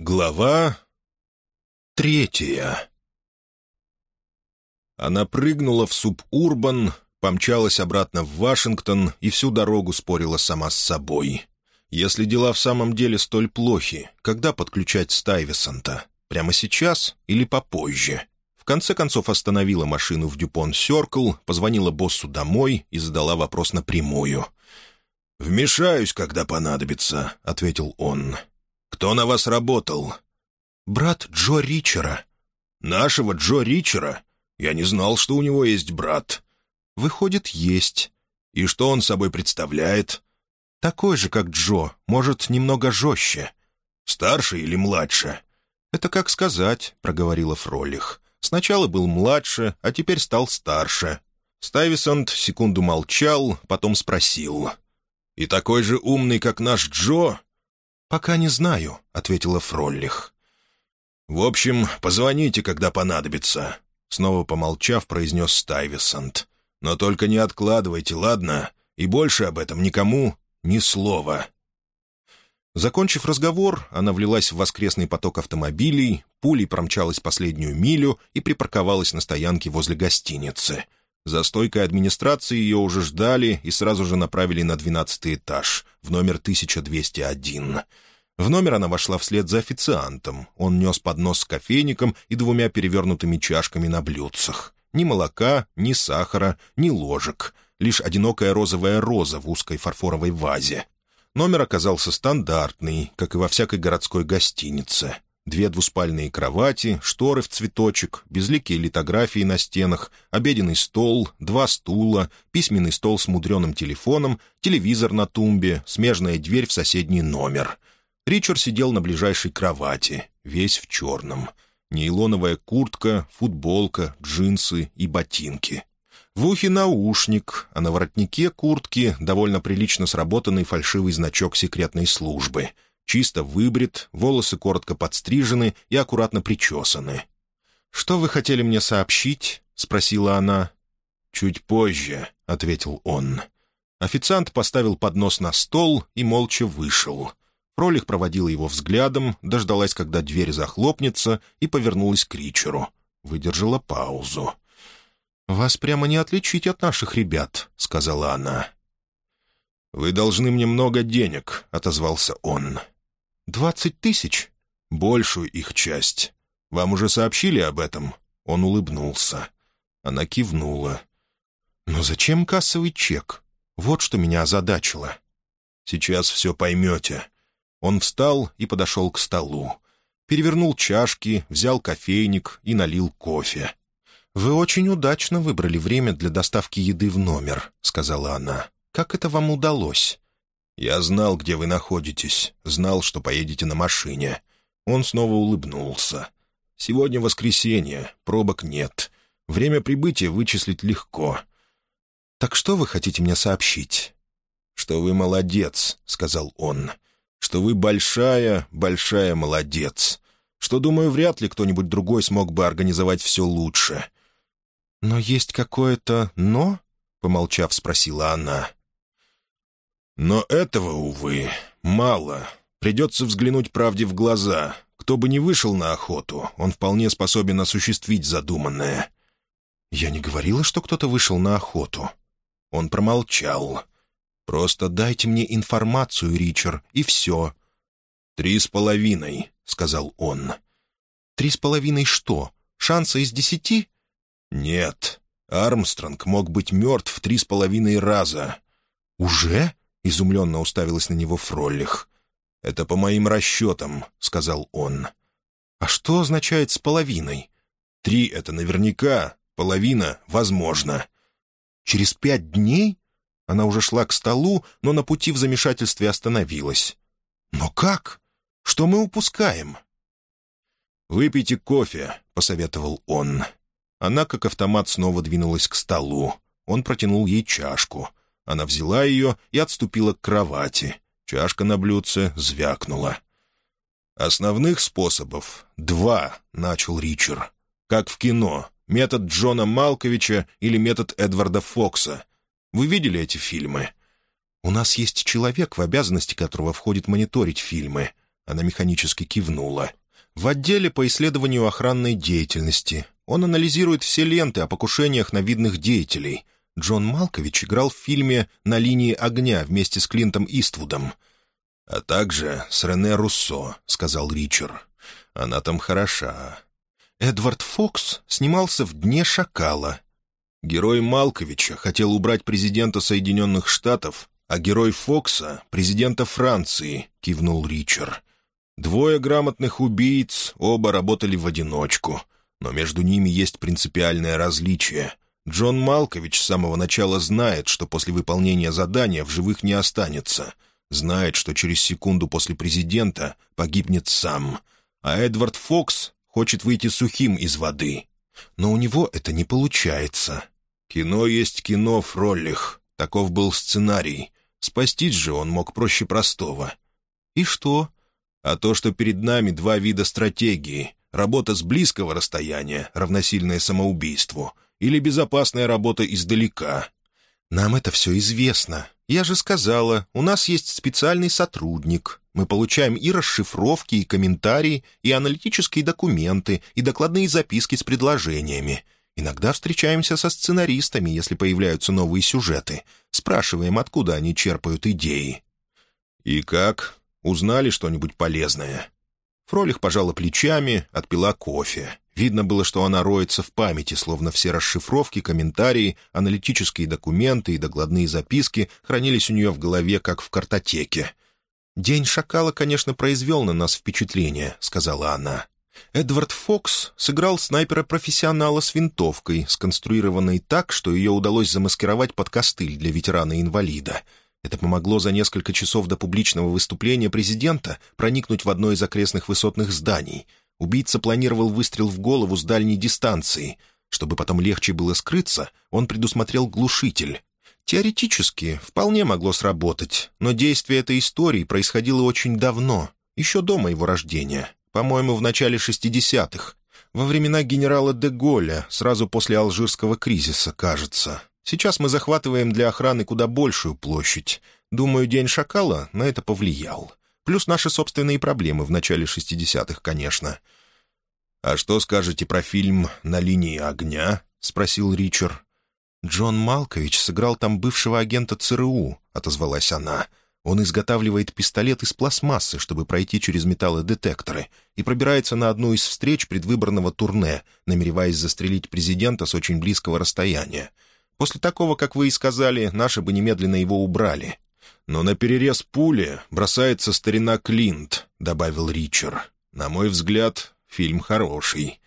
Глава третья Она прыгнула в субурбан, помчалась обратно в Вашингтон и всю дорогу спорила сама с собой. Если дела в самом деле столь плохи, когда подключать Стайвисонта? Прямо сейчас или попозже? В конце концов остановила машину в Дюпон Сёркл, позвонила боссу домой и задала вопрос напрямую. «Вмешаюсь, когда понадобится», — ответил он. «Кто на вас работал?» «Брат Джо Ричера». «Нашего Джо Ричера? Я не знал, что у него есть брат». «Выходит, есть». «И что он собой представляет?» «Такой же, как Джо, может, немного жестче». «Старше или младше?» «Это как сказать», — проговорила Фролих. «Сначала был младше, а теперь стал старше». Стайвисонт секунду молчал, потом спросил. «И такой же умный, как наш Джо?» «Пока не знаю», — ответила Фроллих. «В общем, позвоните, когда понадобится», — снова помолчав, произнес Стайвисонт. «Но только не откладывайте, ладно? И больше об этом никому ни слова». Закончив разговор, она влилась в воскресный поток автомобилей, пулей промчалась последнюю милю и припарковалась на стоянке возле гостиницы. За стойкой администрации ее уже ждали и сразу же направили на двенадцатый этаж, в номер 1201. В номер она вошла вслед за официантом. Он нес поднос с кофейником и двумя перевернутыми чашками на блюдцах. Ни молока, ни сахара, ни ложек. Лишь одинокая розовая роза в узкой фарфоровой вазе. Номер оказался стандартный, как и во всякой городской гостинице. Две двуспальные кровати, шторы в цветочек, безликие литографии на стенах, обеденный стол, два стула, письменный стол с мудреным телефоном, телевизор на тумбе, смежная дверь в соседний номер. Ричард сидел на ближайшей кровати, весь в черном. Нейлоновая куртка, футболка, джинсы и ботинки. В ухе наушник, а на воротнике куртки довольно прилично сработанный фальшивый значок секретной службы. Чисто выбрит, волосы коротко подстрижены и аккуратно причесаны. «Что вы хотели мне сообщить?» — спросила она. «Чуть позже», — ответил он. Официант поставил поднос на стол и молча вышел. Фролих проводила его взглядом, дождалась, когда дверь захлопнется, и повернулась к Ричеру. Выдержала паузу. «Вас прямо не отличить от наших ребят», — сказала она. «Вы должны мне много денег», — отозвался он. «Двадцать тысяч?» «Большую их часть. Вам уже сообщили об этом?» Он улыбнулся. Она кивнула. «Но зачем кассовый чек? Вот что меня озадачило». «Сейчас все поймете. Он встал и подошел к столу. Перевернул чашки, взял кофейник и налил кофе. «Вы очень удачно выбрали время для доставки еды в номер», — сказала она. «Как это вам удалось?» «Я знал, где вы находитесь, знал, что поедете на машине». Он снова улыбнулся. «Сегодня воскресенье, пробок нет. Время прибытия вычислить легко». «Так что вы хотите мне сообщить?» «Что вы молодец», — сказал он что вы большая, большая молодец, что, думаю, вряд ли кто-нибудь другой смог бы организовать все лучше». «Но есть какое-то «но»?» — помолчав, спросила она. «Но этого, увы, мало. Придется взглянуть правде в глаза. Кто бы ни вышел на охоту, он вполне способен осуществить задуманное». «Я не говорила, что кто-то вышел на охоту». Он промолчал. «Просто дайте мне информацию, Ричард, и все». «Три с половиной», — сказал он. «Три с половиной что? Шанса из десяти?» «Нет. Армстронг мог быть мертв три с половиной раза». «Уже?» — изумленно уставилась на него Фроллих. «Это по моим расчетам», — сказал он. «А что означает «с половиной»?» «Три — это наверняка, половина — возможно». «Через пять дней?» Она уже шла к столу, но на пути в замешательстве остановилась. «Но как? Что мы упускаем?» «Выпейте кофе», — посоветовал он. Она, как автомат, снова двинулась к столу. Он протянул ей чашку. Она взяла ее и отступила к кровати. Чашка на блюдце звякнула. «Основных способов два», — начал Ричард. «Как в кино. Метод Джона Малковича или метод Эдварда Фокса. Вы видели эти фильмы?» «У нас есть человек, в обязанности которого входит мониторить фильмы». Она механически кивнула. «В отделе по исследованию охранной деятельности. Он анализирует все ленты о покушениях на видных деятелей. Джон Малкович играл в фильме «На линии огня» вместе с Клинтом Иствудом. «А также с Рене Руссо», — сказал Ричард. «Она там хороша». Эдвард Фокс снимался в «Дне шакала». Герой Малковича хотел убрать президента Соединенных Штатов, а герой Фокса — президента Франции, — кивнул Ричард. Двое грамотных убийц, оба работали в одиночку, но между ними есть принципиальное различие. Джон Малкович с самого начала знает, что после выполнения задания в живых не останется. Знает, что через секунду после президента погибнет сам. А Эдвард Фокс хочет выйти сухим из воды. Но у него это не получается. Кино есть кино, Фроллих. Таков был сценарий. Спастись же он мог проще простого. И что? А то, что перед нами два вида стратегии. Работа с близкого расстояния, равносильная самоубийству, или безопасная работа издалека. Нам это все известно. Я же сказала, у нас есть специальный сотрудник. Мы получаем и расшифровки, и комментарии, и аналитические документы, и докладные записки с предложениями. Иногда встречаемся со сценаристами, если появляются новые сюжеты. Спрашиваем, откуда они черпают идеи. «И как? Узнали что-нибудь полезное?» Фролих пожала плечами, отпила кофе. Видно было, что она роется в памяти, словно все расшифровки, комментарии, аналитические документы и докладные записки хранились у нее в голове, как в картотеке. «День шакала, конечно, произвел на нас впечатление», — сказала она. Эдвард Фокс сыграл снайпера-профессионала с винтовкой, сконструированной так, что ее удалось замаскировать под костыль для ветерана-инвалида. Это помогло за несколько часов до публичного выступления президента проникнуть в одно из окрестных высотных зданий — Убийца планировал выстрел в голову с дальней дистанции. Чтобы потом легче было скрыться, он предусмотрел глушитель. Теоретически, вполне могло сработать, но действие этой истории происходило очень давно, еще до моего рождения, по-моему, в начале 60-х, во времена генерала де Голля, сразу после Алжирского кризиса, кажется. Сейчас мы захватываем для охраны куда большую площадь. Думаю, День Шакала на это повлиял. Плюс наши собственные проблемы в начале 60-х, конечно. «А что скажете про фильм «На линии огня»?» — спросил Ричард. «Джон Малкович сыграл там бывшего агента ЦРУ», — отозвалась она. «Он изготавливает пистолет из пластмассы, чтобы пройти через металлодетекторы, и пробирается на одну из встреч предвыборного турне, намереваясь застрелить президента с очень близкого расстояния. После такого, как вы и сказали, наши бы немедленно его убрали. «Но на перерез пули бросается старина Клинт», — добавил Ричард. «На мой взгляд, фильм хороший».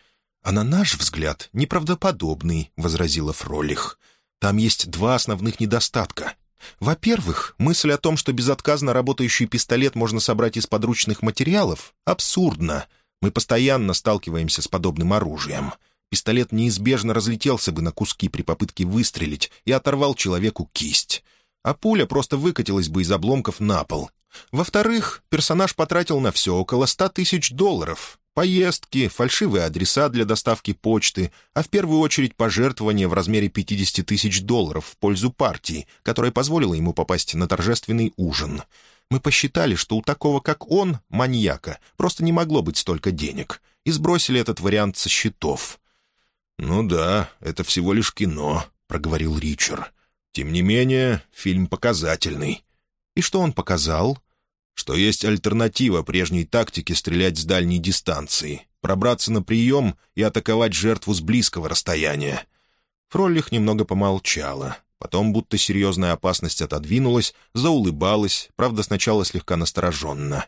«А на наш взгляд, неправдоподобный», — возразила Фролих. «Там есть два основных недостатка. Во-первых, мысль о том, что безотказно работающий пистолет можно собрать из подручных материалов, абсурдна. Мы постоянно сталкиваемся с подобным оружием. Пистолет неизбежно разлетелся бы на куски при попытке выстрелить и оторвал человеку кисть а пуля просто выкатилась бы из обломков на пол. Во-вторых, персонаж потратил на все около ста тысяч долларов. Поездки, фальшивые адреса для доставки почты, а в первую очередь пожертвования в размере 50 тысяч долларов в пользу партии, которая позволила ему попасть на торжественный ужин. Мы посчитали, что у такого, как он, маньяка, просто не могло быть столько денег, и сбросили этот вариант со счетов. «Ну да, это всего лишь кино», — проговорил Ричард. Тем не менее, фильм показательный. И что он показал? Что есть альтернатива прежней тактике стрелять с дальней дистанции, пробраться на прием и атаковать жертву с близкого расстояния. Фроллих немного помолчала. Потом, будто серьезная опасность отодвинулась, заулыбалась, правда, сначала слегка настороженно.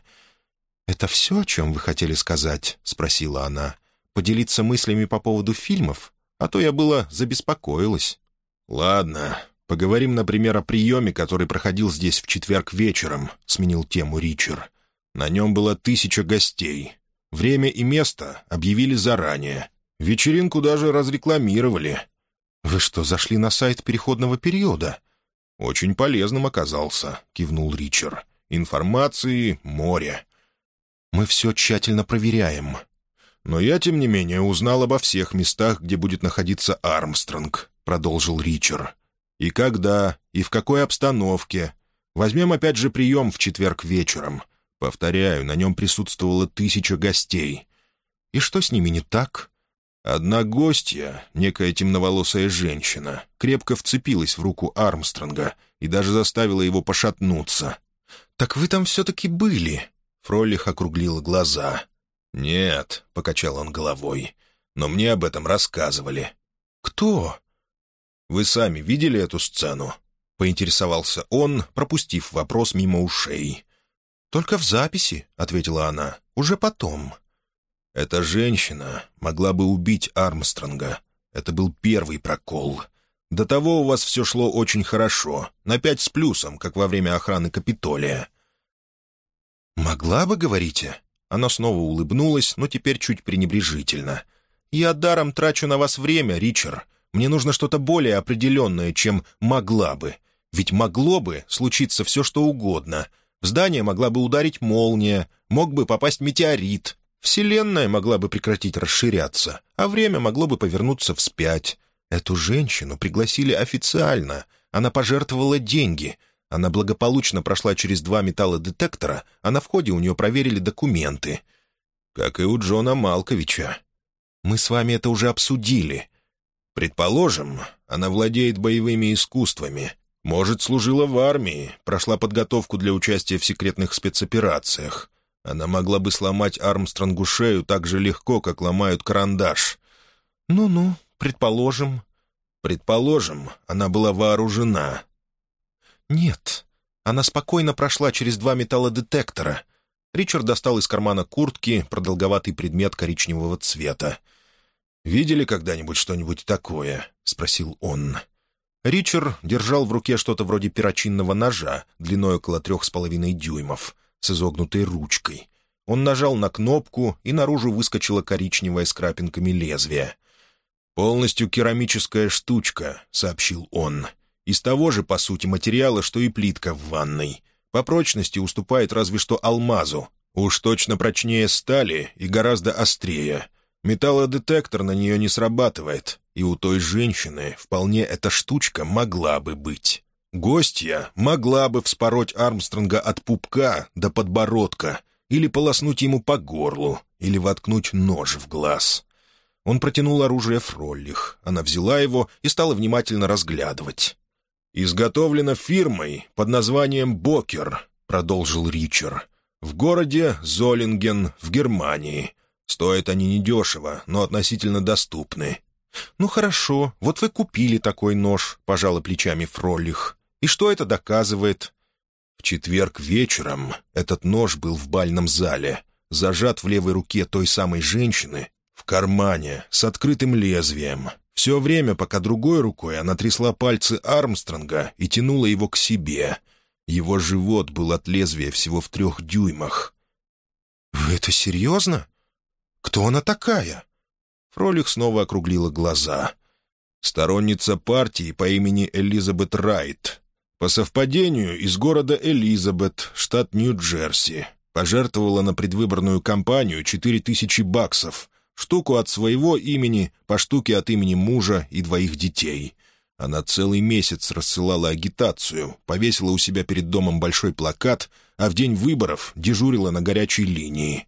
«Это все, о чем вы хотели сказать?» — спросила она. «Поделиться мыслями по поводу фильмов? А то я была забеспокоилась». «Ладно, «Поговорим, например, о приеме, который проходил здесь в четверг вечером», — сменил тему Ричард. «На нем было тысяча гостей. Время и место объявили заранее. Вечеринку даже разрекламировали». «Вы что, зашли на сайт переходного периода?» «Очень полезным оказался», — кивнул Ричард. «Информации море». «Мы все тщательно проверяем». «Но я, тем не менее, узнал обо всех местах, где будет находиться Армстронг», — продолжил Ричард. И когда, и в какой обстановке. Возьмем опять же прием в четверг вечером. Повторяю, на нем присутствовало тысяча гостей. И что с ними не так? Одна гостья, некая темноволосая женщина, крепко вцепилась в руку Армстронга и даже заставила его пошатнуться. «Так вы там все-таки были?» Фролих округлила глаза. «Нет», — покачал он головой, — «но мне об этом рассказывали». «Кто?» «Вы сами видели эту сцену?» — поинтересовался он, пропустив вопрос мимо ушей. «Только в записи», — ответила она, — «уже потом». Эта женщина могла бы убить Армстронга. Это был первый прокол. До того у вас все шло очень хорошо, на пять с плюсом, как во время охраны Капитолия. «Могла бы, говорите?» Она снова улыбнулась, но теперь чуть пренебрежительно. «Я даром трачу на вас время, Ричард. Мне нужно что-то более определенное, чем «могла бы». Ведь могло бы случиться все, что угодно. В здание могла бы ударить молния, мог бы попасть метеорит, Вселенная могла бы прекратить расширяться, а время могло бы повернуться вспять. Эту женщину пригласили официально. Она пожертвовала деньги. Она благополучно прошла через два металлодетектора, а на входе у нее проверили документы. Как и у Джона Малковича. Мы с вами это уже обсудили. Предположим, она владеет боевыми искусствами. Может, служила в армии, прошла подготовку для участия в секретных спецоперациях. Она могла бы сломать Армстронгу шею так же легко, как ломают карандаш. «Ну-ну, предположим». «Предположим, она была вооружена». «Нет, она спокойно прошла через два металлодетектора». Ричард достал из кармана куртки продолговатый предмет коричневого цвета. «Видели когда-нибудь что-нибудь такое?» — спросил он. Ричард держал в руке что-то вроде перочинного ножа, длиной около трех с половиной дюймов с изогнутой ручкой. Он нажал на кнопку, и наружу выскочила коричневая с крапинками лезвия. «Полностью керамическая штучка», — сообщил он. «Из того же, по сути, материала, что и плитка в ванной. По прочности уступает разве что алмазу. Уж точно прочнее стали и гораздо острее. Металлодетектор на нее не срабатывает, и у той женщины вполне эта штучка могла бы быть». Гостья могла бы вспороть Армстронга от пупка до подбородка, или полоснуть ему по горлу, или воткнуть нож в глаз. Он протянул оружие Фроллих. Она взяла его и стала внимательно разглядывать. «Изготовлено фирмой под названием «Бокер», — продолжил Ричард. «В городе Золинген, в Германии. Стоят они недешево, но относительно доступны». «Ну хорошо, вот вы купили такой нож», — пожала плечами Фроллих. И что это доказывает? В четверг вечером этот нож был в бальном зале, зажат в левой руке той самой женщины, в кармане, с открытым лезвием. Все время, пока другой рукой она трясла пальцы Армстронга и тянула его к себе. Его живот был от лезвия всего в трех дюймах. «Вы это серьезно? Кто она такая?» Фролих снова округлила глаза. «Сторонница партии по имени Элизабет Райт. По совпадению, из города Элизабет, штат Нью-Джерси. Пожертвовала на предвыборную кампанию четыре тысячи баксов, штуку от своего имени, по штуке от имени мужа и двоих детей. Она целый месяц рассылала агитацию, повесила у себя перед домом большой плакат, а в день выборов дежурила на горячей линии.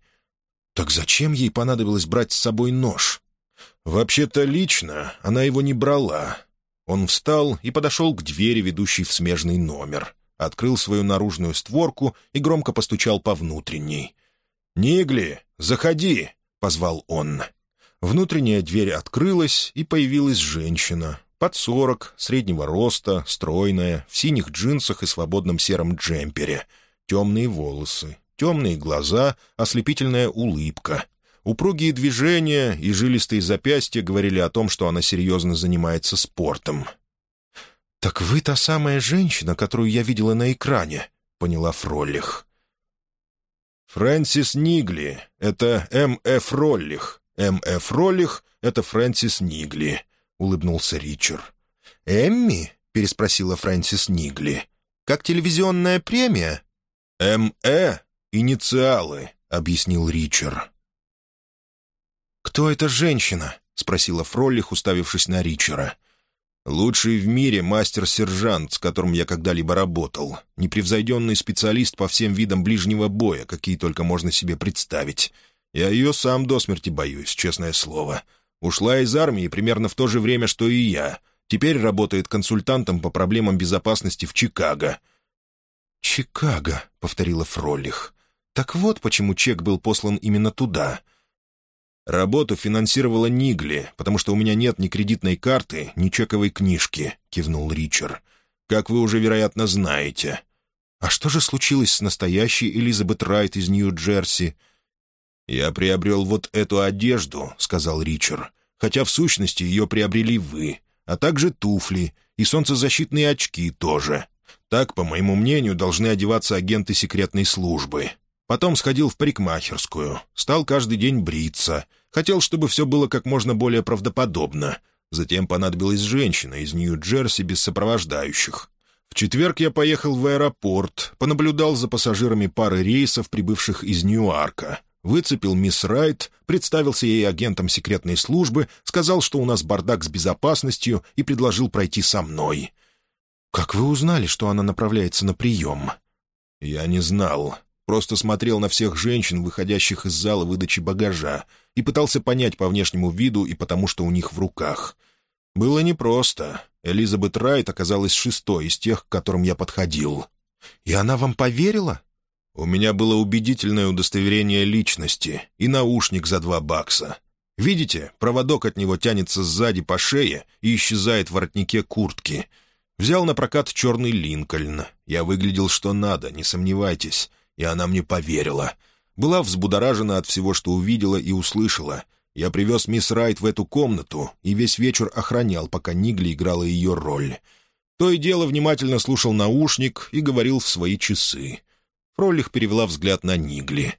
Так зачем ей понадобилось брать с собой нож? Вообще-то лично она его не брала. Он встал и подошел к двери, ведущей в смежный номер. Открыл свою наружную створку и громко постучал по внутренней. «Нигли, заходи!» — позвал он. Внутренняя дверь открылась, и появилась женщина. Под сорок, среднего роста, стройная, в синих джинсах и свободном сером джемпере. Темные волосы, темные глаза, ослепительная улыбка. Упругие движения и жилистые запястья говорили о том, что она серьезно занимается спортом. «Так вы та самая женщина, которую я видела на экране», — поняла Фроллих. «Фрэнсис Нигли — это М.Ф. Роллих. М.Ф. Роллих — это Фрэнсис Нигли», — улыбнулся Ричард. «Эмми?» — переспросила Фрэнсис Нигли. «Как телевизионная премия?» «М.Э. Инициалы», — объяснил Ричард. «Кто эта женщина?» — спросила Фроллих, уставившись на Ричера. Лучший в мире мастер-сержант, с которым я когда-либо работал. Непревзойденный специалист по всем видам ближнего боя, какие только можно себе представить. Я ее сам до смерти боюсь, честное слово. Ушла из армии примерно в то же время, что и я. Теперь работает консультантом по проблемам безопасности в Чикаго». «Чикаго», — повторила Фролих. «Так вот почему чек был послан именно туда». «Работу финансировала Нигли, потому что у меня нет ни кредитной карты, ни чековой книжки», — кивнул Ричард. «Как вы уже, вероятно, знаете». «А что же случилось с настоящей Элизабет Райт из Нью-Джерси?» «Я приобрел вот эту одежду», — сказал Ричард, «хотя в сущности ее приобрели вы, а также туфли и солнцезащитные очки тоже. Так, по моему мнению, должны одеваться агенты секретной службы. Потом сходил в парикмахерскую, стал каждый день бриться. Хотел, чтобы все было как можно более правдоподобно. Затем понадобилась женщина из Нью-Джерси без сопровождающих. В четверг я поехал в аэропорт, понаблюдал за пассажирами пары рейсов, прибывших из Ньюарка. Выцепил мисс Райт, представился ей агентом секретной службы, сказал, что у нас бардак с безопасностью, и предложил пройти со мной. «Как вы узнали, что она направляется на прием?» «Я не знал. Просто смотрел на всех женщин, выходящих из зала выдачи багажа, и пытался понять по внешнему виду и потому, что у них в руках. Было непросто. Элизабет Райт оказалась шестой из тех, к которым я подходил. «И она вам поверила?» «У меня было убедительное удостоверение личности и наушник за два бакса. Видите, проводок от него тянется сзади по шее и исчезает в воротнике куртки. Взял на прокат черный Линкольн. Я выглядел что надо, не сомневайтесь и она мне поверила. Была взбудоражена от всего, что увидела и услышала. Я привез мисс Райт в эту комнату и весь вечер охранял, пока Нигли играла ее роль. То и дело внимательно слушал наушник и говорил в свои часы. Фролих перевела взгляд на Нигли.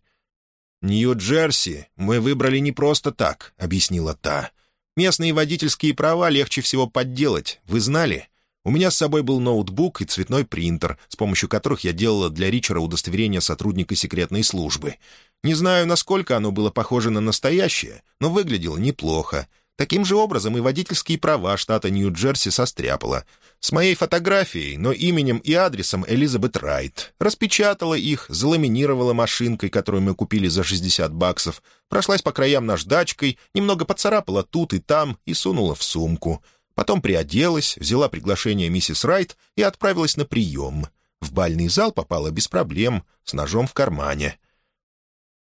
«Нью-Джерси мы выбрали не просто так», — объяснила та. «Местные водительские права легче всего подделать, вы знали? У меня с собой был ноутбук и цветной принтер, с помощью которых я делала для Ричера удостоверение сотрудника секретной службы. Не знаю, насколько оно было похоже на настоящее, но выглядело неплохо. Таким же образом и водительские права штата Нью-Джерси состряпала. С моей фотографией, но именем и адресом Элизабет Райт. Распечатала их, заламинировала машинкой, которую мы купили за 60 баксов, прошлась по краям наждачкой, немного поцарапала тут и там и сунула в сумку — Потом приоделась, взяла приглашение миссис Райт и отправилась на прием. В бальный зал попала без проблем, с ножом в кармане.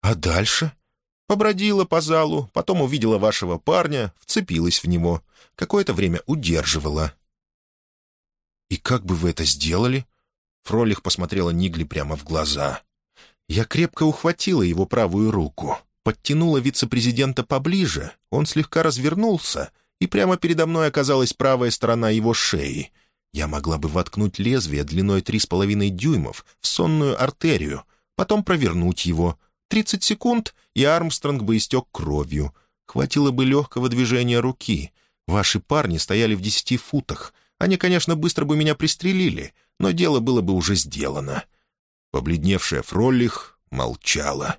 «А дальше?» Побродила по залу, потом увидела вашего парня, вцепилась в него. Какое-то время удерживала. «И как бы вы это сделали?» Фролих посмотрела Нигли прямо в глаза. Я крепко ухватила его правую руку, подтянула вице-президента поближе, он слегка развернулся — и прямо передо мной оказалась правая сторона его шеи. Я могла бы воткнуть лезвие длиной три с половиной дюймов в сонную артерию, потом провернуть его. Тридцать секунд, и Армстронг бы истек кровью. Хватило бы легкого движения руки. Ваши парни стояли в десяти футах. Они, конечно, быстро бы меня пристрелили, но дело было бы уже сделано. Побледневшая Фроллих молчала.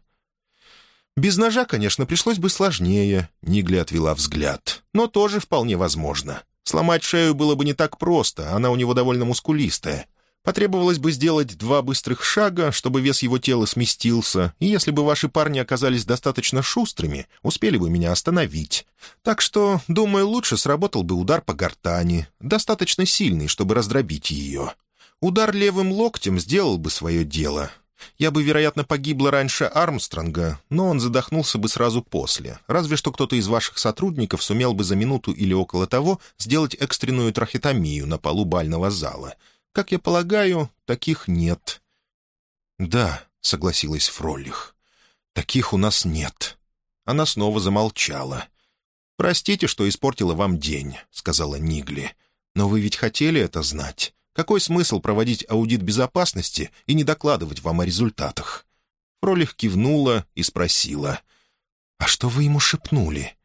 Без ножа, конечно, пришлось бы сложнее, Нигли отвела взгляд. Но тоже вполне возможно. Сломать шею было бы не так просто, она у него довольно мускулистая. Потребовалось бы сделать два быстрых шага, чтобы вес его тела сместился, и если бы ваши парни оказались достаточно шустрыми, успели бы меня остановить. Так что, думаю, лучше сработал бы удар по гортани, достаточно сильный, чтобы раздробить ее. Удар левым локтем сделал бы свое дело, я бы, вероятно, погибла раньше Армстронга, но он задохнулся бы сразу после. Разве что кто-то из ваших сотрудников сумел бы за минуту или около того сделать экстренную трахетомию на полу бального зала. Как я полагаю, таких нет». «Да», — согласилась Фроллих, — «таких у нас нет». Она снова замолчала. «Простите, что испортила вам день», — сказала Нигли. «Но вы ведь хотели это знать. Какой смысл проводить аудит безопасности и не докладывать вам о результатах?» Фролих кивнула и спросила. «А что вы ему шепнули?»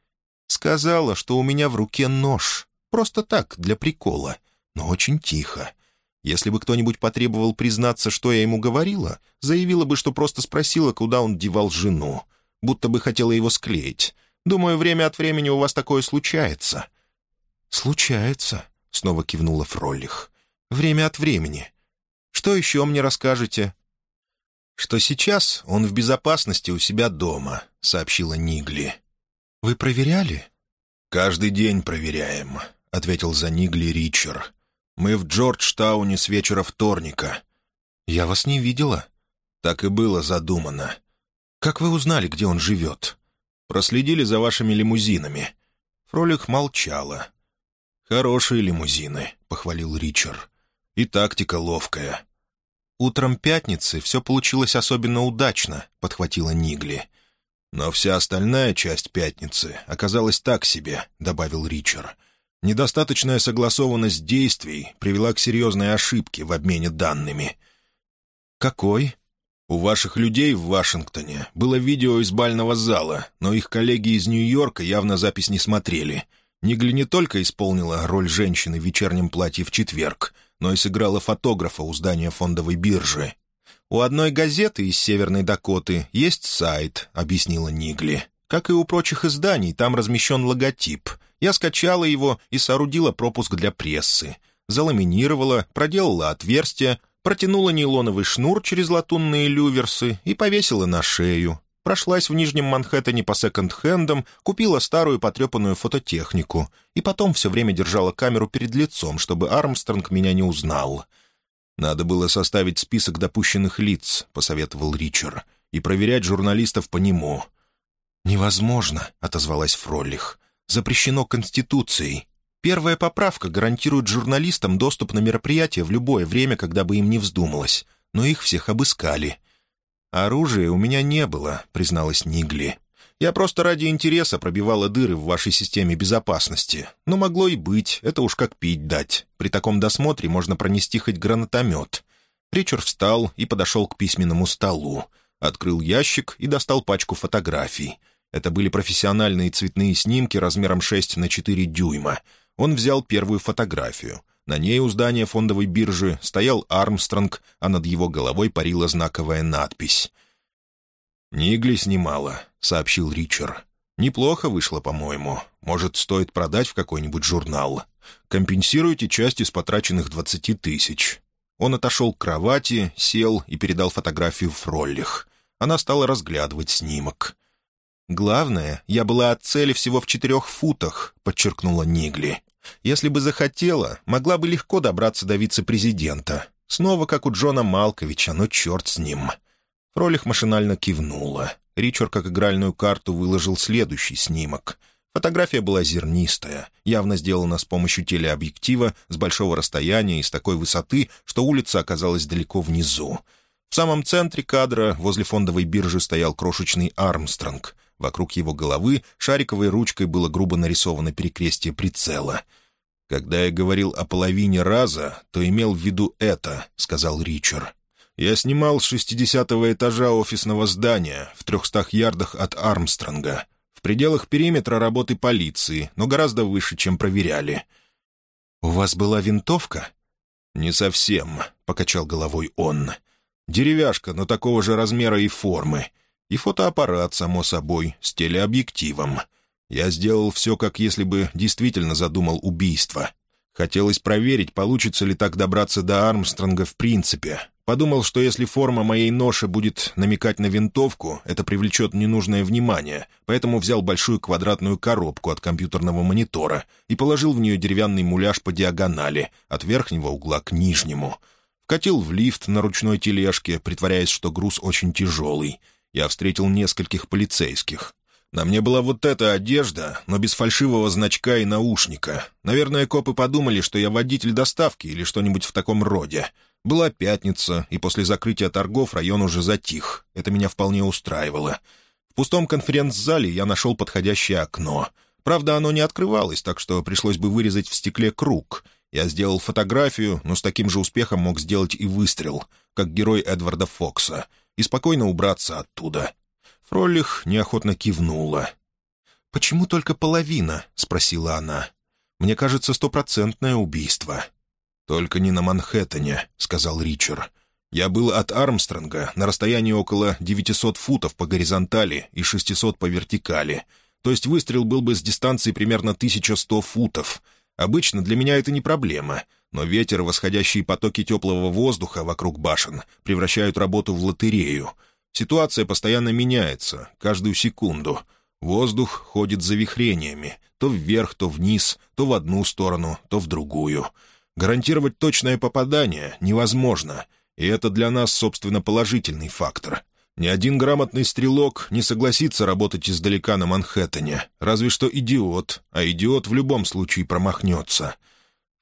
«Сказала, что у меня в руке нож. Просто так, для прикола, но очень тихо. Если бы кто-нибудь потребовал признаться, что я ему говорила, заявила бы, что просто спросила, куда он девал жену, будто бы хотела его склеить. Думаю, время от времени у вас такое случается». «Случается», — снова кивнула Фроллих. «Время от времени. Что еще мне расскажете?» «Что сейчас он в безопасности у себя дома», — сообщила Нигли. «Вы проверяли?» «Каждый день проверяем», — ответил за Нигли Ричард. «Мы в Джорджтауне с вечера вторника». «Я вас не видела». «Так и было задумано». «Как вы узнали, где он живет?» «Проследили за вашими лимузинами». Фролих молчала. «Хорошие лимузины», — похвалил Ричард. «И тактика ловкая». «Утром пятницы все получилось особенно удачно», — подхватила Нигли. «Но вся остальная часть пятницы оказалась так себе», — добавил Ричард. «Недостаточная согласованность действий привела к серьезной ошибке в обмене данными». «Какой?» «У ваших людей в Вашингтоне было видео из бального зала, но их коллеги из Нью-Йорка явно запись не смотрели. Нигли не только исполнила роль женщины в вечернем платье в четверг, но и сыграла фотографа у здания фондовой биржи. «У одной газеты из Северной Дакоты есть сайт», — объяснила Нигли. «Как и у прочих изданий, там размещен логотип. Я скачала его и соорудила пропуск для прессы. Заламинировала, проделала отверстие, протянула нейлоновый шнур через латунные люверсы и повесила на шею. Прошлась в Нижнем Манхэттене по секонд-хендам, купила старую потрепанную фототехнику и потом все время держала камеру перед лицом, чтобы Армстронг меня не узнал. «Надо было составить список допущенных лиц», — посоветовал Ричард, «и проверять журналистов по нему». «Невозможно», — отозвалась Фроллих. «Запрещено Конституцией. Первая поправка гарантирует журналистам доступ на мероприятие в любое время, когда бы им не вздумалось. Но их всех обыскали. «Оружия у меня не было», — призналась Нигли. «Я просто ради интереса пробивала дыры в вашей системе безопасности. Но могло и быть, это уж как пить дать. При таком досмотре можно пронести хоть гранатомет». Ричард встал и подошел к письменному столу. Открыл ящик и достал пачку фотографий. Это были профессиональные цветные снимки размером 6 на 4 дюйма. Он взял первую фотографию — на ней у здания фондовой биржи стоял Армстронг, а над его головой парила знаковая надпись. «Нигли снимала», — сообщил Ричард. «Неплохо вышло, по-моему. Может, стоит продать в какой-нибудь журнал. Компенсируйте часть из потраченных двадцати тысяч». Он отошел к кровати, сел и передал фотографию Фроллих. Она стала разглядывать снимок. «Главное, я была от цели всего в четырех футах», — подчеркнула Нигли. Если бы захотела, могла бы легко добраться до вице-президента. Снова как у Джона Малковича, но черт с ним. Фролих машинально кивнула. Ричард, как игральную карту, выложил следующий снимок. Фотография была зернистая, явно сделана с помощью телеобъектива с большого расстояния и с такой высоты, что улица оказалась далеко внизу. В самом центре кадра, возле фондовой биржи, стоял крошечный Армстронг. Вокруг его головы шариковой ручкой было грубо нарисовано перекрестие прицела. «Когда я говорил о половине раза, то имел в виду это», — сказал Ричард. «Я снимал с шестидесятого этажа офисного здания в трехстах ярдах от Армстронга, в пределах периметра работы полиции, но гораздо выше, чем проверяли». «У вас была винтовка?» «Не совсем», — покачал головой он. «Деревяшка, но такого же размера и формы. И фотоаппарат, само собой, с телеобъективом. Я сделал все, как если бы действительно задумал убийство. Хотелось проверить, получится ли так добраться до Армстронга в принципе. Подумал, что если форма моей ноши будет намекать на винтовку, это привлечет ненужное внимание, поэтому взял большую квадратную коробку от компьютерного монитора и положил в нее деревянный муляж по диагонали, от верхнего угла к нижнему. Вкатил в лифт на ручной тележке, притворяясь, что груз очень тяжелый — я встретил нескольких полицейских. На мне была вот эта одежда, но без фальшивого значка и наушника. Наверное, копы подумали, что я водитель доставки или что-нибудь в таком роде. Была пятница, и после закрытия торгов район уже затих. Это меня вполне устраивало. В пустом конференц-зале я нашел подходящее окно. Правда, оно не открывалось, так что пришлось бы вырезать в стекле круг. Я сделал фотографию, но с таким же успехом мог сделать и выстрел, как герой Эдварда Фокса — и спокойно убраться оттуда. Фролих неохотно кивнула. «Почему только половина?» — спросила она. «Мне кажется, стопроцентное убийство». «Только не на Манхэттене», — сказал Ричард. «Я был от Армстронга на расстоянии около 900 футов по горизонтали и 600 по вертикали. То есть выстрел был бы с дистанции примерно 1100 футов. Обычно для меня это не проблема, но ветер восходящие потоки теплого воздуха вокруг башен превращают работу в лотерею. Ситуация постоянно меняется, каждую секунду. Воздух ходит завихрениями, то вверх, то вниз, то в одну сторону, то в другую. Гарантировать точное попадание невозможно, и это для нас, собственно, положительный фактор. Ни один грамотный стрелок не согласится работать издалека на Манхэттене, разве что идиот, а идиот в любом случае промахнется.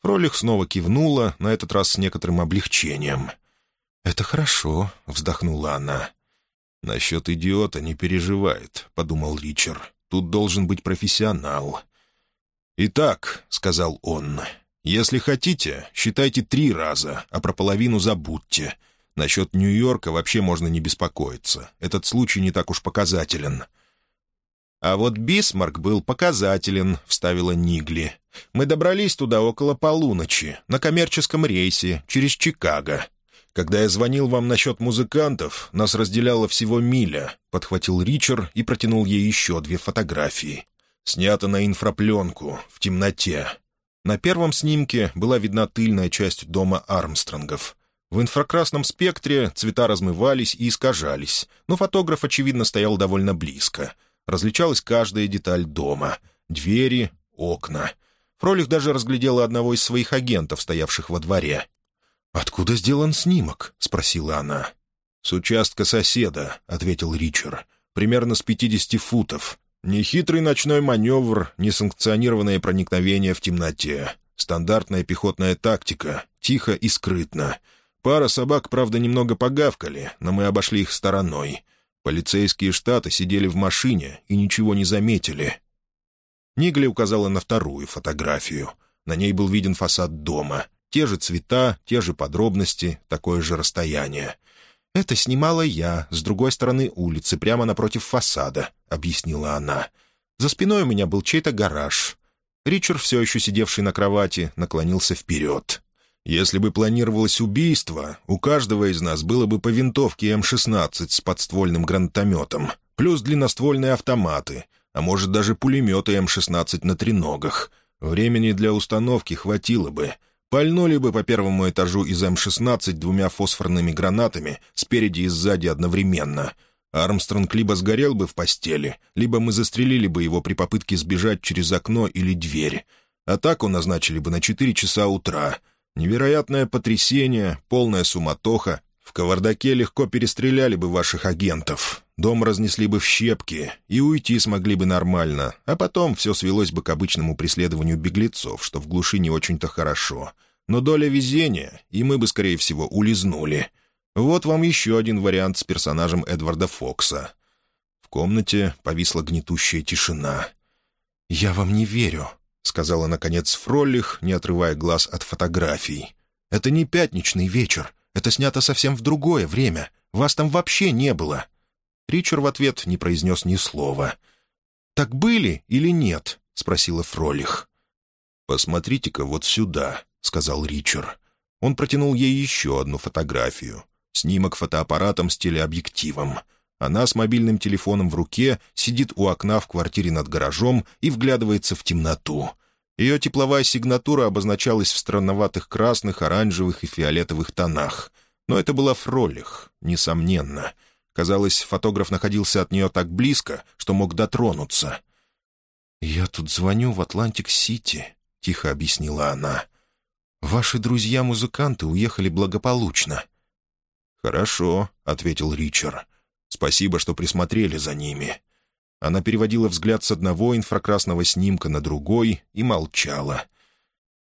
Фролих снова кивнула, на этот раз с некоторым облегчением. «Это хорошо», — вздохнула она. «Насчет идиота не переживает», — подумал Ричард. «Тут должен быть профессионал». «Итак», — сказал он, — «если хотите, считайте три раза, а про половину забудьте. Насчет Нью-Йорка вообще можно не беспокоиться. Этот случай не так уж показателен». «А вот Бисмарк был показателен», — вставила Нигли. «Мы добрались туда около полуночи, на коммерческом рейсе, через Чикаго. Когда я звонил вам насчет музыкантов, нас разделяло всего миля», — подхватил Ричард и протянул ей еще две фотографии. «Снято на инфрапленку, в темноте». На первом снимке была видна тыльная часть дома Армстронгов. В инфракрасном спектре цвета размывались и искажались, но фотограф, очевидно, стоял довольно близко. Различалась каждая деталь дома — двери, окна. Фролих даже разглядела одного из своих агентов, стоявших во дворе. «Откуда сделан снимок?» — спросила она. «С участка соседа», — ответил Ричард. «Примерно с пятидесяти футов. Нехитрый ночной маневр, несанкционированное проникновение в темноте. Стандартная пехотная тактика, тихо и скрытно. Пара собак, правда, немного погавкали, но мы обошли их стороной. Полицейские штаты сидели в машине и ничего не заметили. Нигли указала на вторую фотографию. На ней был виден фасад дома. Те же цвета, те же подробности, такое же расстояние. «Это снимала я, с другой стороны улицы, прямо напротив фасада», — объяснила она. «За спиной у меня был чей-то гараж». Ричард, все еще сидевший на кровати, наклонился вперед. Если бы планировалось убийство, у каждого из нас было бы по винтовке М-16 с подствольным гранатометом, плюс длинноствольные автоматы, а может даже пулеметы М-16 на треногах. Времени для установки хватило бы. Пальнули бы по первому этажу из М-16 двумя фосфорными гранатами спереди и сзади одновременно. Армстронг либо сгорел бы в постели, либо мы застрелили бы его при попытке сбежать через окно или дверь. Атаку назначили бы на 4 часа утра — Невероятное потрясение, полная суматоха. В кавардаке легко перестреляли бы ваших агентов. Дом разнесли бы в щепки, и уйти смогли бы нормально, а потом все свелось бы к обычному преследованию беглецов, что в глуши не очень-то хорошо. Но доля везения, и мы бы, скорее всего, улизнули. Вот вам еще один вариант с персонажем Эдварда Фокса. В комнате повисла гнетущая тишина. «Я вам не верю», — сказала, наконец, Фроллих, не отрывая глаз от фотографий. «Это не пятничный вечер. Это снято совсем в другое время. Вас там вообще не было». Ричард в ответ не произнес ни слова. «Так были или нет?» — спросила Фролих. «Посмотрите-ка вот сюда», — сказал Ричард. Он протянул ей еще одну фотографию. Снимок фотоаппаратом с телеобъективом — она с мобильным телефоном в руке сидит у окна в квартире над гаражом и вглядывается в темноту. Ее тепловая сигнатура обозначалась в странноватых красных, оранжевых и фиолетовых тонах. Но это была Фролих, несомненно. Казалось, фотограф находился от нее так близко, что мог дотронуться. «Я тут звоню в Атлантик-Сити», — тихо объяснила она. «Ваши друзья-музыканты уехали благополучно». «Хорошо», — ответил Ричард. Спасибо, что присмотрели за ними». Она переводила взгляд с одного инфракрасного снимка на другой и молчала.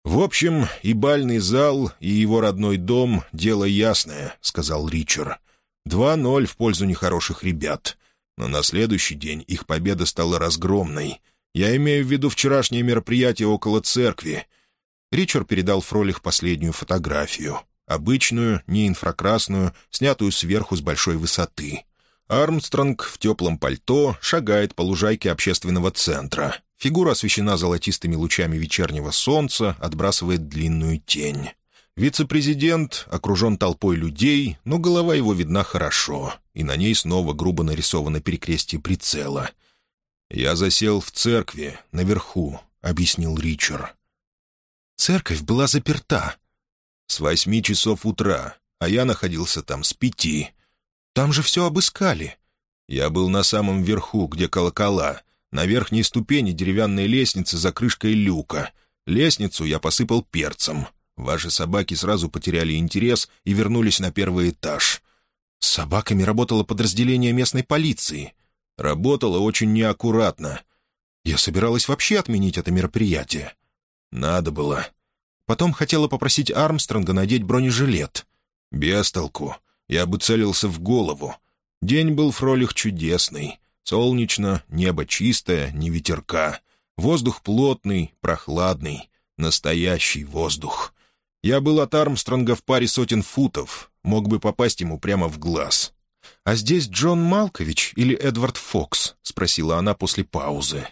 «В общем, и бальный зал, и его родной дом — дело ясное», — сказал Ричард. «Два ноль в пользу нехороших ребят. Но на следующий день их победа стала разгромной. Я имею в виду вчерашнее мероприятие около церкви». Ричард передал Фролих последнюю фотографию. Обычную, не инфракрасную, снятую сверху с большой высоты. Армстронг в теплом пальто шагает по лужайке общественного центра. Фигура освещена золотистыми лучами вечернего солнца, отбрасывает длинную тень. Вице-президент окружен толпой людей, но голова его видна хорошо, и на ней снова грубо нарисовано перекрестие прицела. «Я засел в церкви, наверху», — объяснил Ричард. Церковь была заперта. С восьми часов утра, а я находился там с пяти. Там же все обыскали. Я был на самом верху, где колокола. На верхней ступени деревянной лестницы за крышкой люка. Лестницу я посыпал перцем. Ваши собаки сразу потеряли интерес и вернулись на первый этаж. С собаками работало подразделение местной полиции. Работало очень неаккуратно. Я собиралась вообще отменить это мероприятие. Надо было. Потом хотела попросить Армстронга надеть бронежилет. Без толку. Я бы в голову. День был фролих чудесный. Солнечно, небо чистое, не ветерка. Воздух плотный, прохладный. Настоящий воздух. Я был от Армстронга в паре сотен футов. Мог бы попасть ему прямо в глаз. «А здесь Джон Малкович или Эдвард Фокс?» — спросила она после паузы.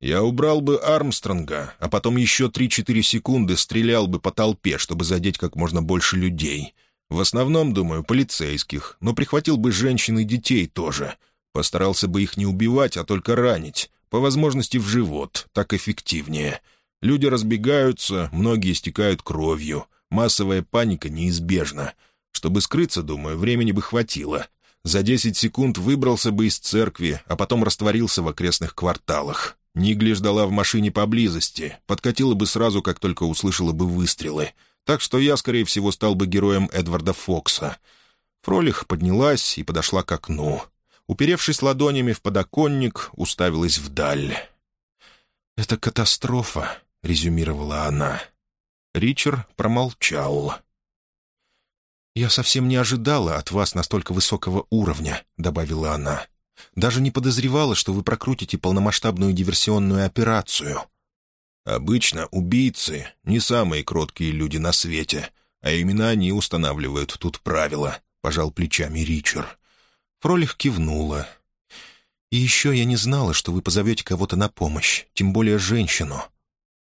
Я убрал бы Армстронга, а потом еще три-четыре секунды стрелял бы по толпе, чтобы задеть как можно больше людей. В основном, думаю, полицейских, но прихватил бы женщин и детей тоже. Постарался бы их не убивать, а только ранить. По возможности в живот, так эффективнее. Люди разбегаются, многие истекают кровью. Массовая паника неизбежна. Чтобы скрыться, думаю, времени бы хватило. За десять секунд выбрался бы из церкви, а потом растворился в окрестных кварталах. Нигли ждала в машине поблизости, подкатила бы сразу, как только услышала бы выстрелы. Так что я, скорее всего, стал бы героем Эдварда Фокса. Фролих поднялась и подошла к окну. Уперевшись ладонями в подоконник, уставилась вдаль. «Это катастрофа», — резюмировала она. Ричард промолчал. «Я совсем не ожидала от вас настолько высокого уровня», — добавила она. Даже не подозревала, что вы прокрутите полномасштабную диверсионную операцию». «Обычно убийцы — не самые кроткие люди на свете, а именно они устанавливают тут правила», — пожал плечами Ричард. Фролих кивнула. «И еще я не знала, что вы позовете кого-то на помощь, тем более женщину».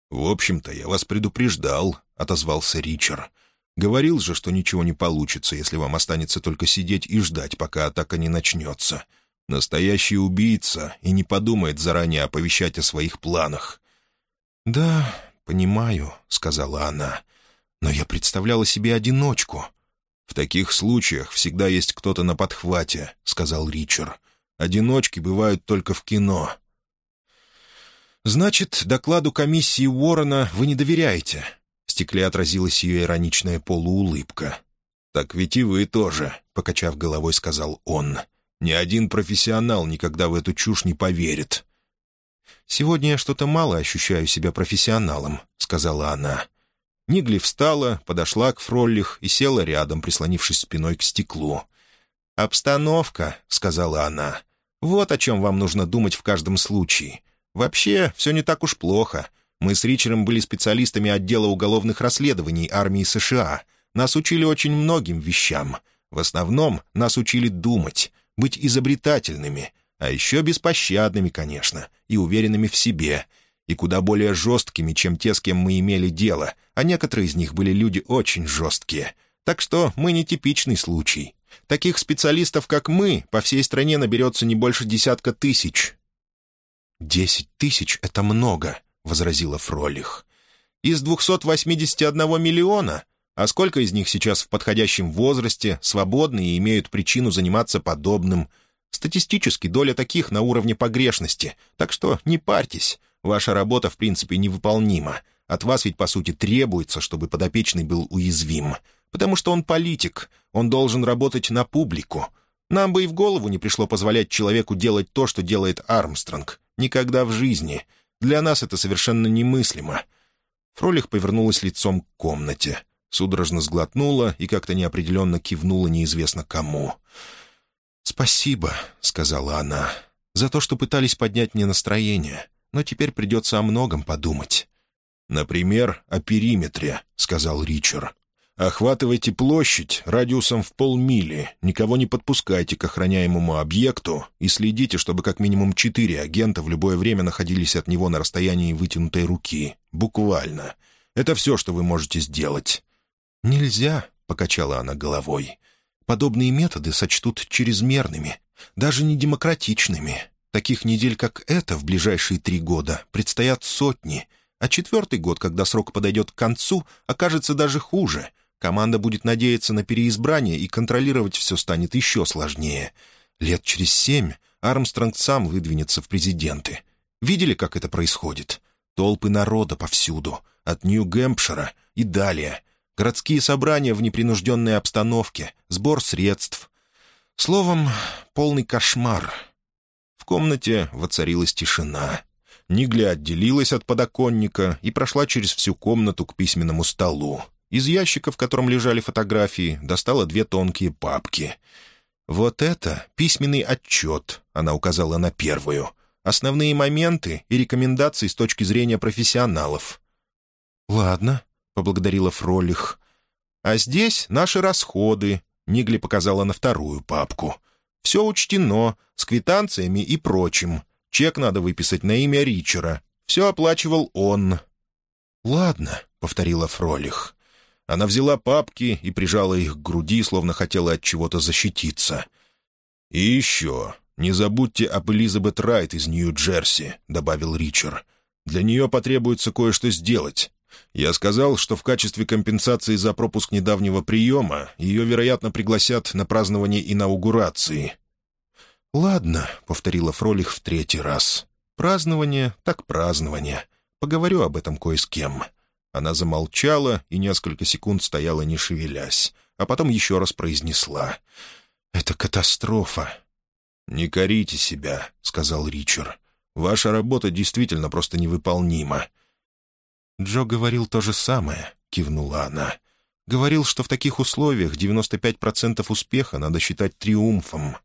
«В общем-то, я вас предупреждал», — отозвался Ричард. «Говорил же, что ничего не получится, если вам останется только сидеть и ждать, пока атака не начнется. Настоящий убийца и не подумает заранее оповещать о своих планах. «Да, понимаю», — сказала она. «Но я представляла себе одиночку». «В таких случаях всегда есть кто-то на подхвате», — сказал Ричард. «Одиночки бывают только в кино». «Значит, докладу комиссии Уоррена вы не доверяете?» В стекле отразилась ее ироничная полуулыбка. «Так ведь и вы тоже», — покачав головой, сказал он. Ни один профессионал никогда в эту чушь не поверит. «Сегодня я что-то мало ощущаю себя профессионалом», — сказала она. Нигли встала, подошла к Фроллих и села рядом, прислонившись спиной к стеклу. «Обстановка», — сказала она. «Вот о чем вам нужно думать в каждом случае. Вообще, все не так уж плохо. Мы с Ричером были специалистами отдела уголовных расследований армии США. Нас учили очень многим вещам. В основном нас учили думать быть изобретательными, а еще беспощадными, конечно, и уверенными в себе, и куда более жесткими, чем те, с кем мы имели дело, а некоторые из них были люди очень жесткие. Так что мы не типичный случай. Таких специалистов, как мы, по всей стране наберется не больше десятка тысяч». «Десять тысяч — это много», — возразила Фролих. «Из 281 миллиона а сколько из них сейчас в подходящем возрасте, свободны и имеют причину заниматься подобным? Статистически доля таких на уровне погрешности, так что не парьтесь. Ваша работа, в принципе, невыполнима. От вас ведь, по сути, требуется, чтобы подопечный был уязвим. Потому что он политик, он должен работать на публику. Нам бы и в голову не пришло позволять человеку делать то, что делает Армстронг. Никогда в жизни. Для нас это совершенно немыслимо». Фролих повернулась лицом к комнате судорожно сглотнула и как-то неопределенно кивнула неизвестно кому. «Спасибо», — сказала она, — «за то, что пытались поднять мне настроение, но теперь придется о многом подумать». «Например, о периметре», — сказал Ричард. «Охватывайте площадь радиусом в полмили, никого не подпускайте к охраняемому объекту и следите, чтобы как минимум четыре агента в любое время находились от него на расстоянии вытянутой руки. Буквально. Это все, что вы можете сделать. «Нельзя», — покачала она головой. «Подобные методы сочтут чрезмерными, даже не демократичными. Таких недель, как эта, в ближайшие три года предстоят сотни. А четвертый год, когда срок подойдет к концу, окажется даже хуже. Команда будет надеяться на переизбрание, и контролировать все станет еще сложнее. Лет через семь Армстронг сам выдвинется в президенты. Видели, как это происходит? Толпы народа повсюду, от Нью-Гэмпшира и далее. Городские собрания в непринужденной обстановке, сбор средств. Словом, полный кошмар. В комнате воцарилась тишина. Нигли отделилась от подоконника и прошла через всю комнату к письменному столу. Из ящика, в котором лежали фотографии, достала две тонкие папки. «Вот это письменный отчет», — она указала на первую. «Основные моменты и рекомендации с точки зрения профессионалов». «Ладно», — поблагодарила Фролих. «А здесь наши расходы», — Нигли показала на вторую папку. «Все учтено, с квитанциями и прочим. Чек надо выписать на имя Ричера. Все оплачивал он». «Ладно», — повторила Фролих. Она взяла папки и прижала их к груди, словно хотела от чего-то защититься. «И еще, не забудьте об Элизабет Райт из Нью-Джерси», — добавил Ричард. «Для нее потребуется кое-что сделать. Я сказал, что в качестве компенсации за пропуск недавнего приема ее, вероятно, пригласят на празднование инаугурации. «Ладно», — повторила Фролих в третий раз. «Празднование так празднование. Поговорю об этом кое с кем». Она замолчала и несколько секунд стояла, не шевелясь, а потом еще раз произнесла. «Это катастрофа». «Не корите себя», — сказал Ричард. «Ваша работа действительно просто невыполнима». «Джо говорил то же самое», — кивнула она. «Говорил, что в таких условиях 95% успеха надо считать триумфом».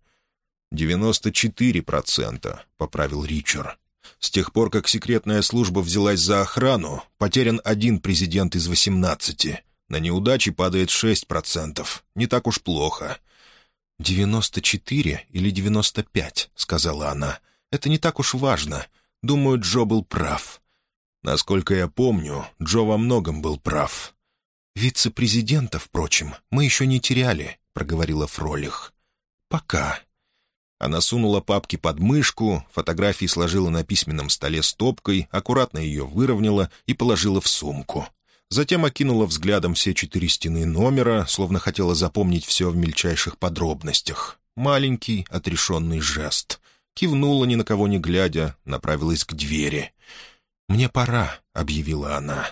«Девяносто четыре процента», — поправил Ричард. «С тех пор, как секретная служба взялась за охрану, потерян один президент из восемнадцати. На неудачи падает шесть процентов. Не так уж плохо». «Девяносто четыре или девяносто пять», — сказала она. «Это не так уж важно. Думаю, Джо был прав». Насколько я помню, Джо во многом был прав. «Вице-президента, впрочем, мы еще не теряли», — проговорила Фролих. «Пока». Она сунула папки под мышку, фотографии сложила на письменном столе стопкой, аккуратно ее выровняла и положила в сумку. Затем окинула взглядом все четыре стены номера, словно хотела запомнить все в мельчайших подробностях. Маленький, отрешенный жест. Кивнула, ни на кого не глядя, направилась к двери. «Мне пора», — объявила она.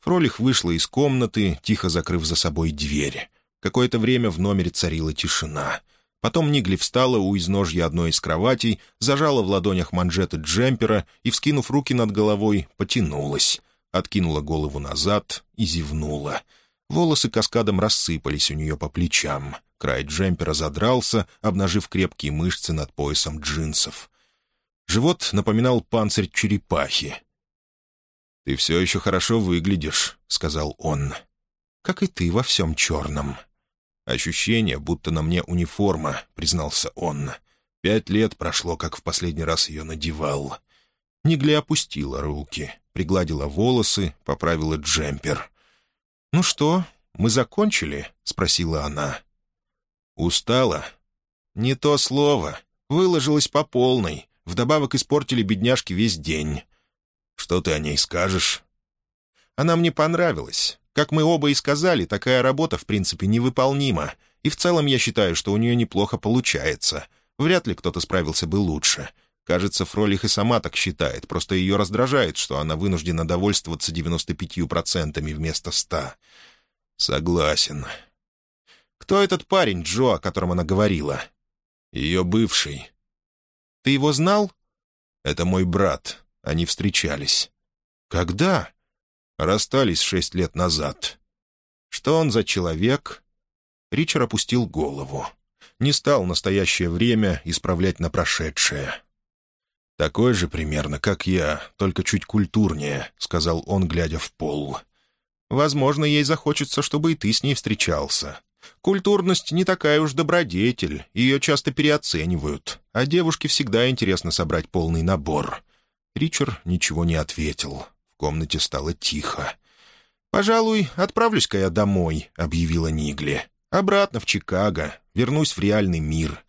Фролих вышла из комнаты, тихо закрыв за собой дверь. Какое-то время в номере царила тишина. Потом Нигли встала у изножья одной из кроватей, зажала в ладонях манжеты джемпера и, вскинув руки над головой, потянулась. Откинула голову назад и зевнула. Волосы каскадом рассыпались у нее по плечам. Край джемпера задрался, обнажив крепкие мышцы над поясом джинсов. Живот напоминал панцирь черепахи. «Ты все еще хорошо выглядишь», — сказал он. «Как и ты во всем черном». «Ощущение, будто на мне униформа», — признался он. «Пять лет прошло, как в последний раз ее надевал». Нигли опустила руки, пригладила волосы, поправила джемпер. «Ну что, мы закончили?» — спросила она. «Устала?» «Не то слово. Выложилась по полной. Вдобавок испортили бедняжки весь день». «Что ты о ней скажешь?» «Она мне понравилась. Как мы оба и сказали, такая работа, в принципе, невыполнима. И в целом я считаю, что у нее неплохо получается. Вряд ли кто-то справился бы лучше. Кажется, Фролих и сама так считает, просто ее раздражает, что она вынуждена довольствоваться 95% вместо 100%. Согласен. Кто этот парень, Джо, о котором она говорила? Ее бывший. Ты его знал? Это мой брат. Они встречались. Когда? Расстались шесть лет назад. Что он за человек? Ричард опустил голову. Не стал настоящее время исправлять на прошедшее. «Такой же примерно, как я, только чуть культурнее», — сказал он, глядя в пол. «Возможно, ей захочется, чтобы и ты с ней встречался. Культурность не такая уж добродетель, ее часто переоценивают, а девушке всегда интересно собрать полный набор». Ричард ничего не ответил комнате стало тихо. «Пожалуй, отправлюсь-ка я домой», — объявила Нигли. «Обратно в Чикаго. Вернусь в реальный мир.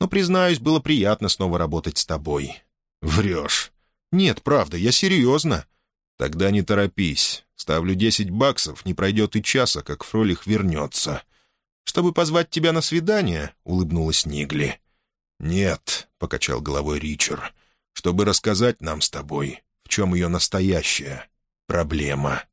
Но, признаюсь, было приятно снова работать с тобой». «Врешь». «Нет, правда, я серьезно». «Тогда не торопись. Ставлю десять баксов, не пройдет и часа, как Фролих вернется». «Чтобы позвать тебя на свидание?» — улыбнулась Нигли. «Нет», — покачал головой Ричард, — «чтобы рассказать нам с тобой, чем ее настоящая проблема».